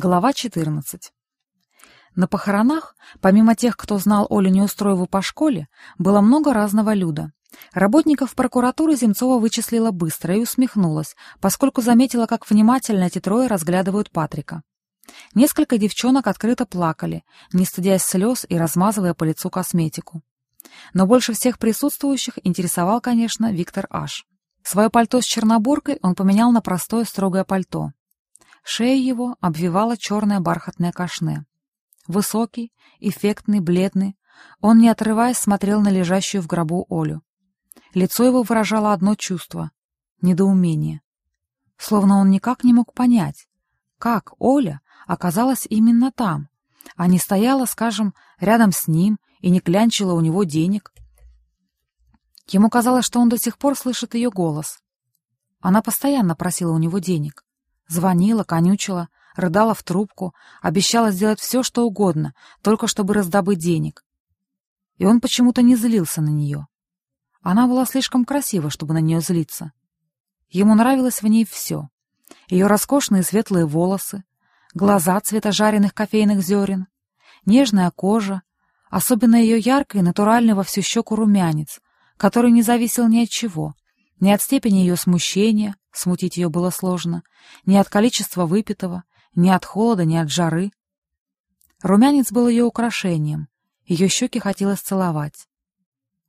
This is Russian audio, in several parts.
Глава 14. На похоронах, помимо тех, кто знал Олю Неустроеву по школе, было много разного люда. Работников прокуратуры Земцова вычислила быстро и усмехнулась, поскольку заметила, как внимательно эти трое разглядывают Патрика. Несколько девчонок открыто плакали, не стыдясь слез и размазывая по лицу косметику. Но больше всех присутствующих интересовал, конечно, Виктор Аш. Свое пальто с чернобуркой он поменял на простое строгое пальто. Шею его обвивала черная бархатная кашне. Высокий, эффектный, бледный, он, не отрываясь, смотрел на лежащую в гробу Олю. Лицо его выражало одно чувство — недоумение. Словно он никак не мог понять, как Оля оказалась именно там, а не стояла, скажем, рядом с ним и не клянчила у него денег. Ему казалось, что он до сих пор слышит ее голос. Она постоянно просила у него денег. Звонила, конючила, рыдала в трубку, обещала сделать все, что угодно, только чтобы раздобыть денег. И он почему-то не злился на нее. Она была слишком красива, чтобы на нее злиться. Ему нравилось в ней все. Ее роскошные светлые волосы, глаза цвета жареных кофейных зерен, нежная кожа, особенно ее яркий, натуральный во всю щеку румянец, который не зависел ни от чего, ни от степени ее смущения, смутить ее было сложно, ни от количества выпитого, ни от холода, ни от жары. Румянец был ее украшением, ее щеки хотелось целовать.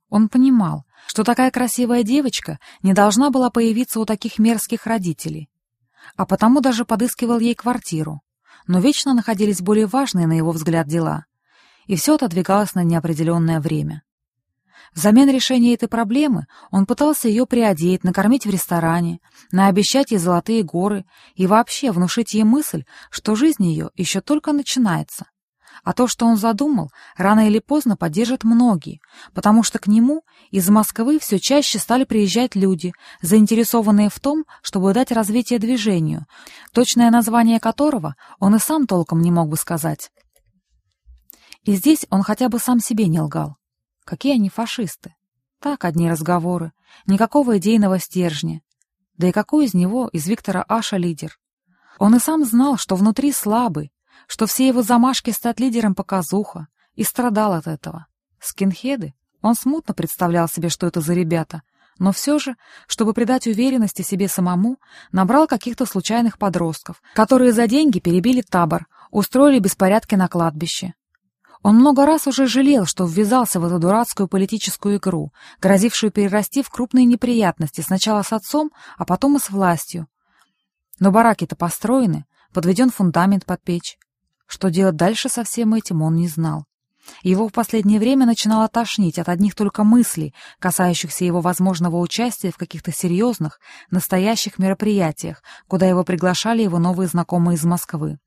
Он понимал, что такая красивая девочка не должна была появиться у таких мерзких родителей, а потому даже подыскивал ей квартиру, но вечно находились более важные, на его взгляд, дела, и все отодвигалось на неопределенное время. Взамен решения этой проблемы он пытался ее приодеть, накормить в ресторане, наобещать ей золотые горы и вообще внушить ей мысль, что жизнь ее еще только начинается. А то, что он задумал, рано или поздно поддержат многие, потому что к нему из Москвы все чаще стали приезжать люди, заинтересованные в том, чтобы дать развитие движению, точное название которого он и сам толком не мог бы сказать. И здесь он хотя бы сам себе не лгал. Какие они фашисты? Так, одни разговоры. Никакого идейного стержня. Да и какой из него, из Виктора Аша, лидер? Он и сам знал, что внутри слабый, что все его замашки стать лидером показуха, и страдал от этого. Скинхеды? Он смутно представлял себе, что это за ребята, но все же, чтобы придать уверенности себе самому, набрал каких-то случайных подростков, которые за деньги перебили табор, устроили беспорядки на кладбище. Он много раз уже жалел, что ввязался в эту дурацкую политическую игру, грозившую перерасти в крупные неприятности сначала с отцом, а потом и с властью. Но бараки-то построены, подведен фундамент под печь. Что делать дальше со всем этим, он не знал. Его в последнее время начинало тошнить от одних только мыслей, касающихся его возможного участия в каких-то серьезных, настоящих мероприятиях, куда его приглашали его новые знакомые из Москвы.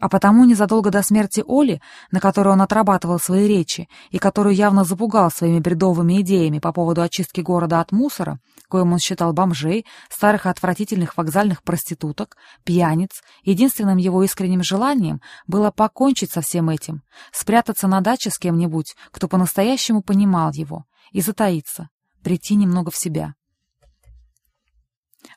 А потому незадолго до смерти Оли, на которой он отрабатывал свои речи и которую явно запугал своими бредовыми идеями по поводу очистки города от мусора, коим он считал бомжей, старых отвратительных вокзальных проституток, пьяниц, единственным его искренним желанием было покончить со всем этим, спрятаться на даче с кем-нибудь, кто по-настоящему понимал его, и затаиться, прийти немного в себя.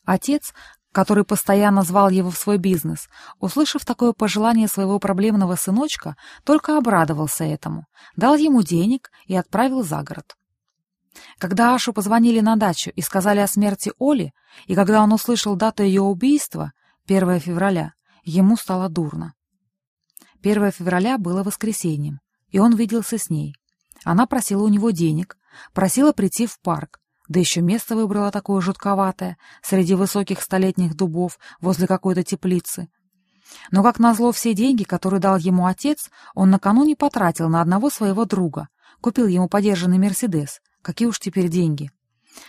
Отец, который постоянно звал его в свой бизнес, услышав такое пожелание своего проблемного сыночка, только обрадовался этому, дал ему денег и отправил за город. Когда Ашу позвонили на дачу и сказали о смерти Оли, и когда он услышал дату ее убийства, 1 февраля, ему стало дурно. 1 февраля было воскресеньем, и он виделся с ней. Она просила у него денег, просила прийти в парк, да еще место выбрала такое жутковатое, среди высоких столетних дубов, возле какой-то теплицы. Но, как назло, все деньги, которые дал ему отец, он накануне потратил на одного своего друга. Купил ему подержанный «Мерседес». Какие уж теперь деньги.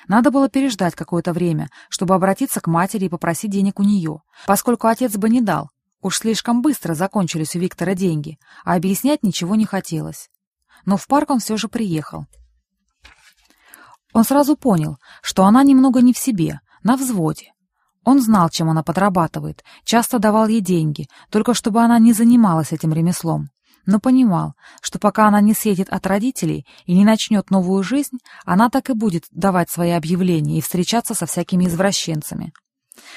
Надо было переждать какое-то время, чтобы обратиться к матери и попросить денег у нее, поскольку отец бы не дал. Уж слишком быстро закончились у Виктора деньги, а объяснять ничего не хотелось. Но в парк он все же приехал. Он сразу понял, что она немного не в себе, на взводе. Он знал, чем она подрабатывает, часто давал ей деньги, только чтобы она не занималась этим ремеслом. Но понимал, что пока она не съедет от родителей и не начнет новую жизнь, она так и будет давать свои объявления и встречаться со всякими извращенцами.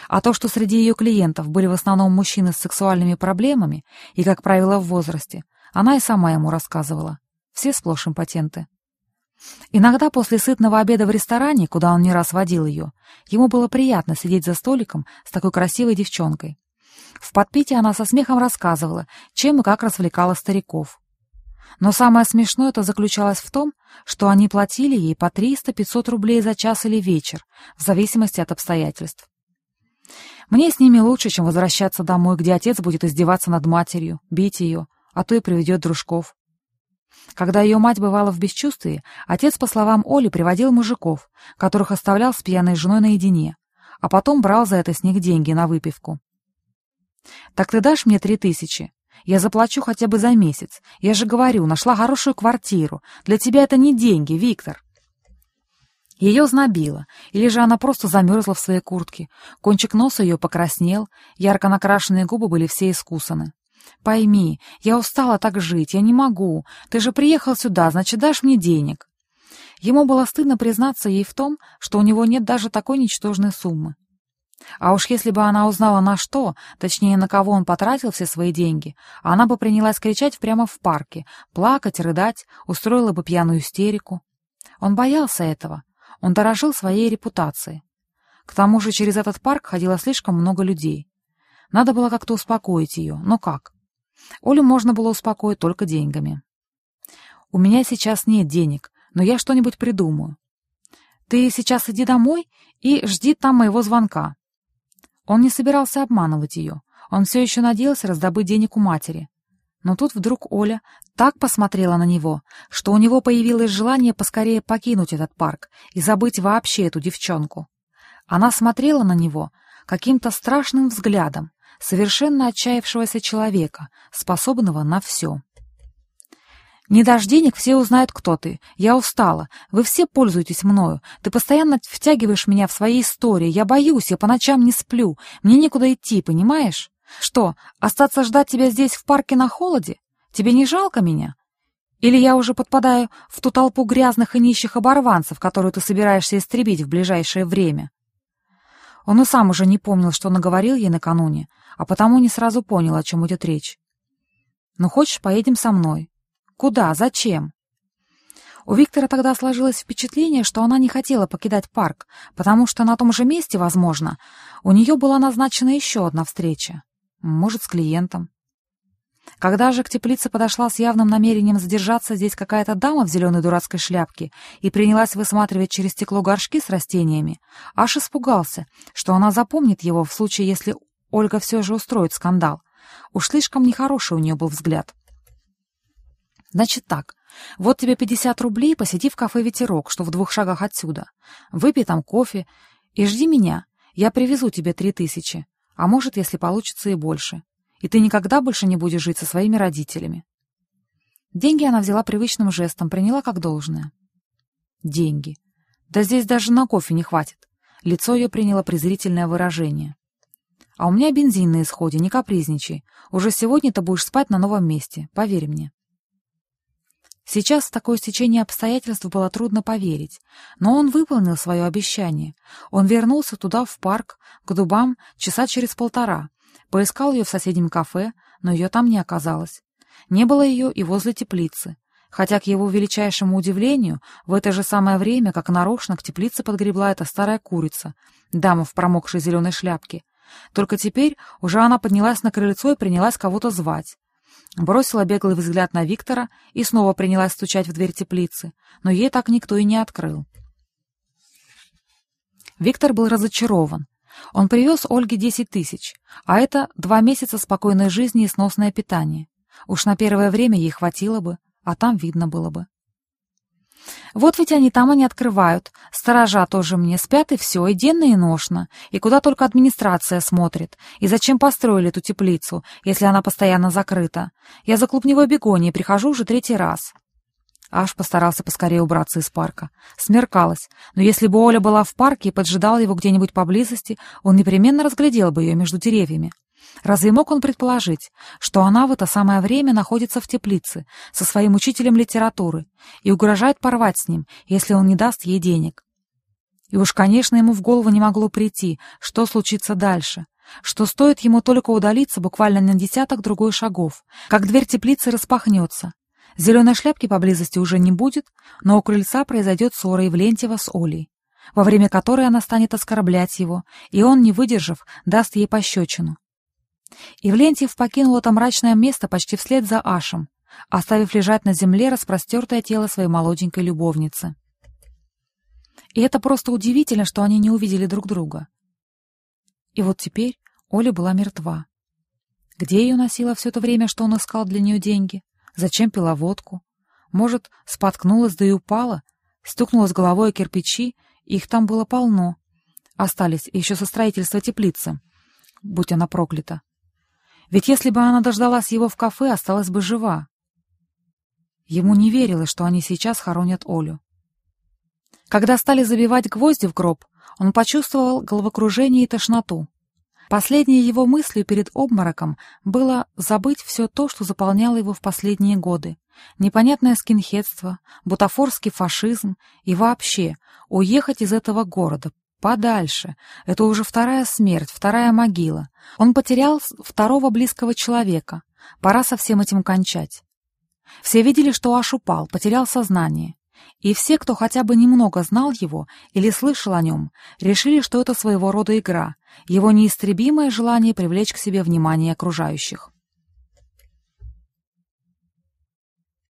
А то, что среди ее клиентов были в основном мужчины с сексуальными проблемами и, как правило, в возрасте, она и сама ему рассказывала. Все сплошь импотенты. Иногда после сытного обеда в ресторане, куда он не раз водил ее, ему было приятно сидеть за столиком с такой красивой девчонкой. В подпитии она со смехом рассказывала, чем и как развлекала стариков. Но самое смешное это заключалось в том, что они платили ей по 300-500 рублей за час или вечер, в зависимости от обстоятельств. Мне с ними лучше, чем возвращаться домой, где отец будет издеваться над матерью, бить ее, а то и приведет дружков. Когда ее мать бывала в бесчувствии, отец, по словам Оли, приводил мужиков, которых оставлял с пьяной женой наедине, а потом брал за это с них деньги на выпивку. «Так ты дашь мне три тысячи? Я заплачу хотя бы за месяц. Я же говорю, нашла хорошую квартиру. Для тебя это не деньги, Виктор». Ее знобило, или же она просто замерзла в своей куртке. Кончик носа ее покраснел, ярко накрашенные губы были все искусаны. Пойми, я устала так жить, я не могу. Ты же приехал сюда, значит, дашь мне денег. Ему было стыдно признаться ей в том, что у него нет даже такой ничтожной суммы. А уж если бы она узнала на что, точнее, на кого он потратил все свои деньги, она бы принялась кричать прямо в парке, плакать, рыдать, устроила бы пьяную истерику. Он боялся этого, он дорожил своей репутацией. К тому же через этот парк ходило слишком много людей. Надо было как-то успокоить ее, но как? Олю можно было успокоить только деньгами. «У меня сейчас нет денег, но я что-нибудь придумаю. Ты сейчас иди домой и жди там моего звонка». Он не собирался обманывать ее. Он все еще надеялся раздобыть денег у матери. Но тут вдруг Оля так посмотрела на него, что у него появилось желание поскорее покинуть этот парк и забыть вообще эту девчонку. Она смотрела на него каким-то страшным взглядом, совершенно отчаявшегося человека, способного на все. «Не дашь денег, все узнают, кто ты. Я устала. Вы все пользуетесь мною. Ты постоянно втягиваешь меня в свои истории. Я боюсь, я по ночам не сплю. Мне некуда идти, понимаешь? Что, остаться ждать тебя здесь в парке на холоде? Тебе не жалко меня? Или я уже подпадаю в ту толпу грязных и нищих оборванцев, которую ты собираешься истребить в ближайшее время?» Он и сам уже не помнил, что наговорил ей накануне, а потому не сразу понял, о чем идет речь. «Ну, хочешь, поедем со мной?» «Куда? Зачем?» У Виктора тогда сложилось впечатление, что она не хотела покидать парк, потому что на том же месте, возможно, у нее была назначена еще одна встреча. Может, с клиентом. Когда же к теплице подошла с явным намерением задержаться здесь какая-то дама в зеленой дурацкой шляпке и принялась высматривать через стекло горшки с растениями, аж испугался, что она запомнит его в случае, если Ольга все же устроит скандал. Уж слишком нехороший у нее был взгляд. Значит так, вот тебе 50 рублей, посиди в кафе «Ветерок», что в двух шагах отсюда. Выпей там кофе и жди меня. Я привезу тебе три тысячи, а может, если получится, и больше. И ты никогда больше не будешь жить со своими родителями. Деньги она взяла привычным жестом, приняла как должное. Деньги. Да здесь даже на кофе не хватит. Лицо ее приняло презрительное выражение. А у меня бензин на исходе, не капризничай. Уже сегодня ты будешь спать на новом месте, поверь мне. Сейчас в такое стечение обстоятельств было трудно поверить, но он выполнил свое обещание. Он вернулся туда, в парк, к дубам, часа через полтора. Поискал ее в соседнем кафе, но ее там не оказалось. Не было ее и возле теплицы. Хотя, к его величайшему удивлению, в это же самое время, как нарочно, к теплице подгребла эта старая курица, дама в промокшей зеленой шляпке, только теперь уже она поднялась на крыльцо и принялась кого-то звать. Бросила беглый взгляд на Виктора и снова принялась стучать в дверь теплицы, но ей так никто и не открыл. Виктор был разочарован. Он привез Ольге десять тысяч, а это два месяца спокойной жизни и сносное питание. Уж на первое время ей хватило бы, а там видно было бы. Вот ведь они там и не открывают. Сторожа тоже мне спят, и все, и денно, и ношно. И куда только администрация смотрит. И зачем построили эту теплицу, если она постоянно закрыта? Я за клубневой бегонией прихожу уже третий раз. Аж постарался поскорее убраться из парка. Смеркалось, но если бы Оля была в парке и поджидала его где-нибудь поблизости, он непременно разглядел бы ее между деревьями. Разве мог он предположить, что она в это самое время находится в теплице со своим учителем литературы и угрожает порвать с ним, если он не даст ей денег? И уж, конечно, ему в голову не могло прийти, что случится дальше, что стоит ему только удалиться буквально на десяток другой шагов, как дверь теплицы распахнется. Зеленой шляпки поблизости уже не будет, но у крыльца произойдет ссора Евлентьева с Олей, во время которой она станет оскорблять его, и он, не выдержав, даст ей пощечину. Ивлентьев покинул это мрачное место почти вслед за Ашем, оставив лежать на земле распростертое тело своей молоденькой любовницы. И это просто удивительно, что они не увидели друг друга. И вот теперь Оля была мертва. Где ее носила все это время, что он искал для нее деньги? Зачем пила водку? Может, споткнулась да и упала? Стукнулась головой о кирпичи, их там было полно. Остались еще со строительства теплицы. Будь она проклята. Ведь если бы она дождалась его в кафе, осталась бы жива. Ему не верилось, что они сейчас хоронят Олю. Когда стали забивать гвозди в гроб, он почувствовал головокружение и тошноту. Последней его мыслью перед обмороком было забыть все то, что заполняло его в последние годы. Непонятное скинхедство, бутафорский фашизм и вообще уехать из этого города, подальше. Это уже вторая смерть, вторая могила. Он потерял второго близкого человека. Пора со всем этим кончать. Все видели, что Аш упал, потерял сознание. И все, кто хотя бы немного знал его или слышал о нем, решили, что это своего рода игра, его неистребимое желание привлечь к себе внимание окружающих.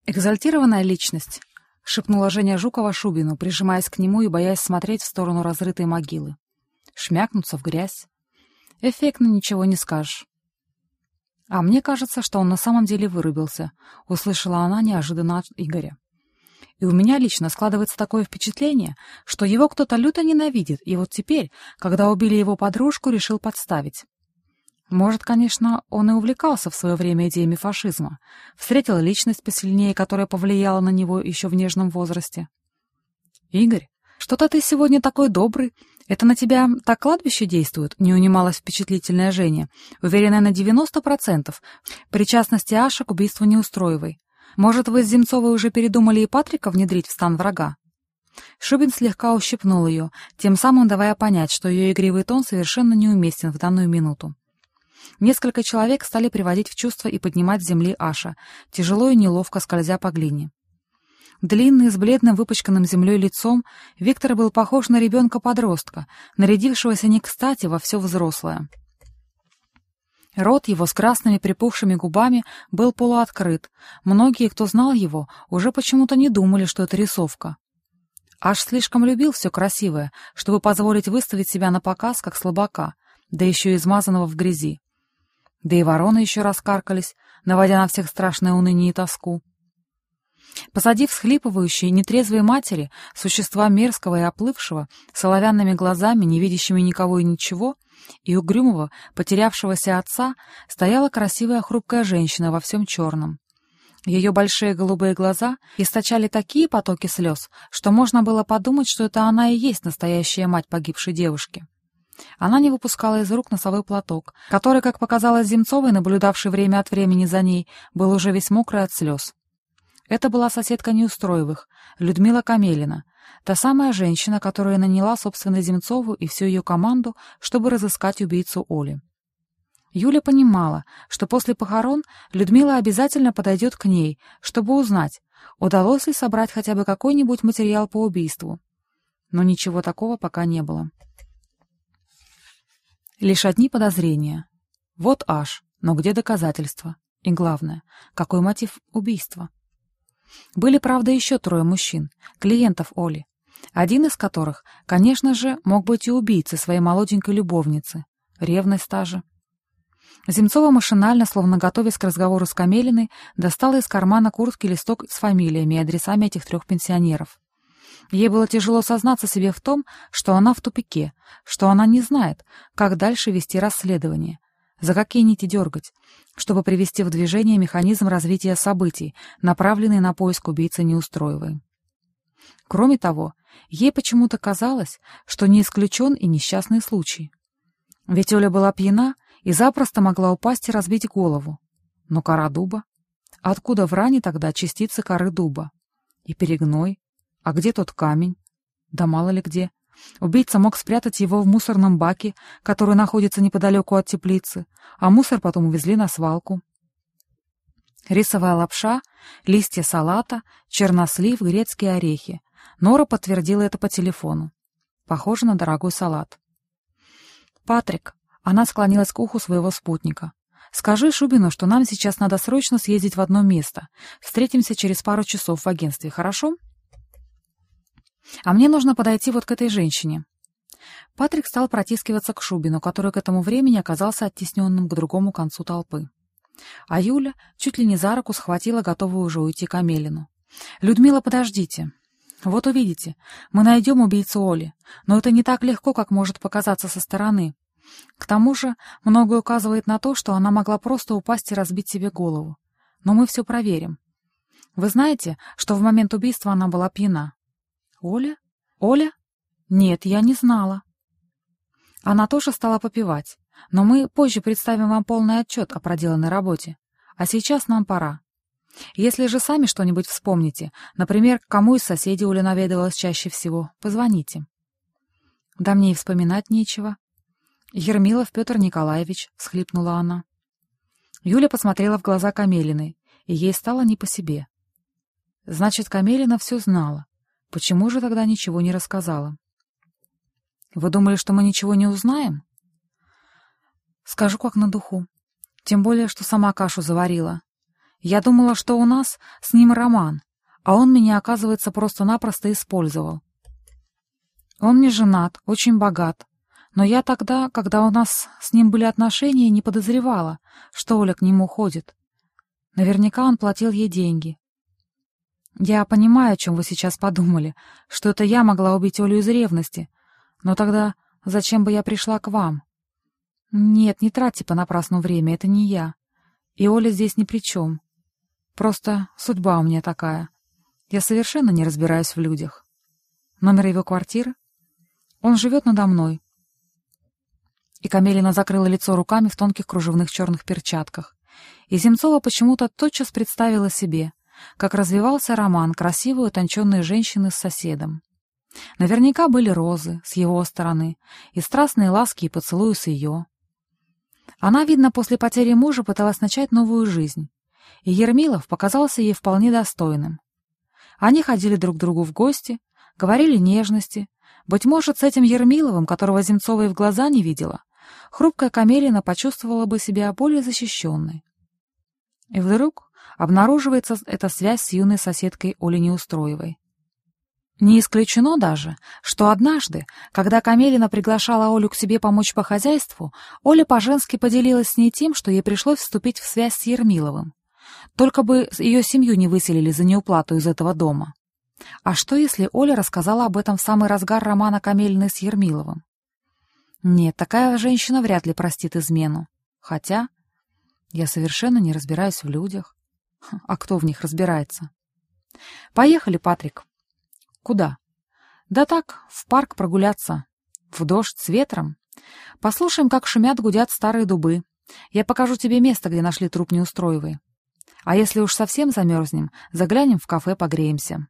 «Экзальтированная личность», — шепнула Женя Жукова Шубину, прижимаясь к нему и боясь смотреть в сторону разрытой могилы. «Шмякнуться в грязь. Эффектно ничего не скажешь». «А мне кажется, что он на самом деле вырубился», — услышала она неожиданно от Игоря. И у меня лично складывается такое впечатление, что его кто-то люто ненавидит, и вот теперь, когда убили его подружку, решил подставить. Может, конечно, он и увлекался в свое время идеями фашизма, встретил личность посильнее, которая повлияла на него еще в нежном возрасте. «Игорь, что-то ты сегодня такой добрый. Это на тебя так кладбище действует?» — не унималась впечатлительная Женя, уверенная на 90% в причастности Аши к убийству Неустроевой. Может, вы с Земцовой уже передумали и Патрика внедрить в стан врага?» Шубин слегка ущипнул ее, тем самым давая понять, что ее игривый тон совершенно неуместен в данную минуту. Несколько человек стали приводить в чувство и поднимать с земли Аша, тяжело и неловко скользя по глине. Длинный, с бледным выпачканным землей лицом, Виктор был похож на ребенка-подростка, нарядившегося не кстати во все взрослое. Рот его с красными припухшими губами был полуоткрыт. Многие, кто знал его, уже почему-то не думали, что это рисовка. Аж слишком любил все красивое, чтобы позволить выставить себя на показ, как слабака, да еще и измазанного в грязи. Да и вороны еще раскаркались, наводя на всех страшное уныние и тоску. Посадив всхлипывающие, нетрезвые матери, существа мерзкого и оплывшего, с оловянными глазами, не видящими никого и ничего, и угрюмого, потерявшегося отца, стояла красивая хрупкая женщина во всем черном. Ее большие голубые глаза источали такие потоки слез, что можно было подумать, что это она и есть настоящая мать погибшей девушки. Она не выпускала из рук носовой платок, который, как показалось Земцовой, наблюдавшей время от времени за ней, был уже весь мокрый от слез. Это была соседка Неустроевых, Людмила Камелина, та самая женщина, которая наняла, собственно, Земцову и всю ее команду, чтобы разыскать убийцу Оли. Юля понимала, что после похорон Людмила обязательно подойдет к ней, чтобы узнать, удалось ли собрать хотя бы какой-нибудь материал по убийству. Но ничего такого пока не было. Лишь одни подозрения. Вот аж, но где доказательства? И главное, какой мотив убийства? Были, правда, еще трое мужчин, клиентов Оли, один из которых, конечно же, мог быть и убийцей своей молоденькой любовницы, ревность та же. Земцова машинально, словно готовясь к разговору с Камелиной, достала из кармана куртки листок с фамилиями и адресами этих трех пенсионеров. Ей было тяжело сознаться себе в том, что она в тупике, что она не знает, как дальше вести расследование, за какие нити дергать, чтобы привести в движение механизм развития событий, направленный на поиск убийцы Неустроевой. Кроме того, ей почему-то казалось, что не исключен и несчастный случай. Ведь Оля была пьяна и запросто могла упасть и разбить голову. Но кора дуба? Откуда в ране тогда частицы коры дуба? И перегной? А где тот камень? Да мало ли где. Убийца мог спрятать его в мусорном баке, который находится неподалеку от теплицы, а мусор потом увезли на свалку. Рисовая лапша, листья салата, чернослив, грецкие орехи. Нора подтвердила это по телефону. Похоже на дорогой салат. «Патрик», — она склонилась к уху своего спутника, — «скажи Шубину, что нам сейчас надо срочно съездить в одно место. Встретимся через пару часов в агентстве, хорошо?» «А мне нужно подойти вот к этой женщине». Патрик стал протискиваться к Шубину, который к этому времени оказался оттесненным к другому концу толпы. А Юля чуть ли не за руку схватила готовую уже уйти Камелину. «Людмила, подождите. Вот увидите, мы найдем убийцу Оли, но это не так легко, как может показаться со стороны. К тому же многое указывает на то, что она могла просто упасть и разбить себе голову. Но мы все проверим. Вы знаете, что в момент убийства она была пьяна?» «Оля? Оля? Нет, я не знала». Она тоже стала попивать. Но мы позже представим вам полный отчет о проделанной работе. А сейчас нам пора. Если же сами что-нибудь вспомните, например, кому из соседей Оля наведывалась чаще всего, позвоните. Да мне и вспоминать нечего. Ермилов Петр Николаевич, — всхлипнула она. Юля посмотрела в глаза Камелиной, и ей стало не по себе. Значит, Камелина все знала. Почему же тогда ничего не рассказала? Вы думали, что мы ничего не узнаем? Скажу как на духу. Тем более, что сама кашу заварила. Я думала, что у нас с ним роман, а он меня, оказывается, просто-напросто использовал. Он не женат, очень богат. Но я тогда, когда у нас с ним были отношения, не подозревала, что Оля к нему ходит. Наверняка он платил ей деньги. Я понимаю, о чем вы сейчас подумали, что это я могла убить Олю из ревности. Но тогда зачем бы я пришла к вам? «Нет, не тратьте понапрасну время, это не я. И Оля здесь ни при чем. Просто судьба у меня такая. Я совершенно не разбираюсь в людях. Номер его квартиры? Он живет надо мной». И Камелина закрыла лицо руками в тонких кружевных черных перчатках. И Земцова почему-то тотчас представила себе, как развивался роман красивой утонченной женщины с соседом. Наверняка были розы с его стороны и страстные ласки и поцелуи с ее. Она, видно, после потери мужа пыталась начать новую жизнь, и Ермилов показался ей вполне достойным. Они ходили друг к другу в гости, говорили нежности. Быть может, с этим Ермиловым, которого Земцова и в глаза не видела, хрупкая Камелина почувствовала бы себя более защищенной. И вдруг обнаруживается эта связь с юной соседкой Олей Неустроевой. Не исключено даже, что однажды, когда Камелина приглашала Олю к себе помочь по хозяйству, Оля по-женски поделилась с ней тем, что ей пришлось вступить в связь с Ермиловым. Только бы ее семью не выселили за неуплату из этого дома. А что, если Оля рассказала об этом в самый разгар романа Камелиной с Ермиловым? Нет, такая женщина вряд ли простит измену. Хотя я совершенно не разбираюсь в людях. А кто в них разбирается? Поехали, Патрик. Куда? Да так, в парк прогуляться. В дождь, с ветром. Послушаем, как шумят, гудят старые дубы. Я покажу тебе место, где нашли труп Неустроевой. А если уж совсем замерзнем, заглянем в кафе, погреемся.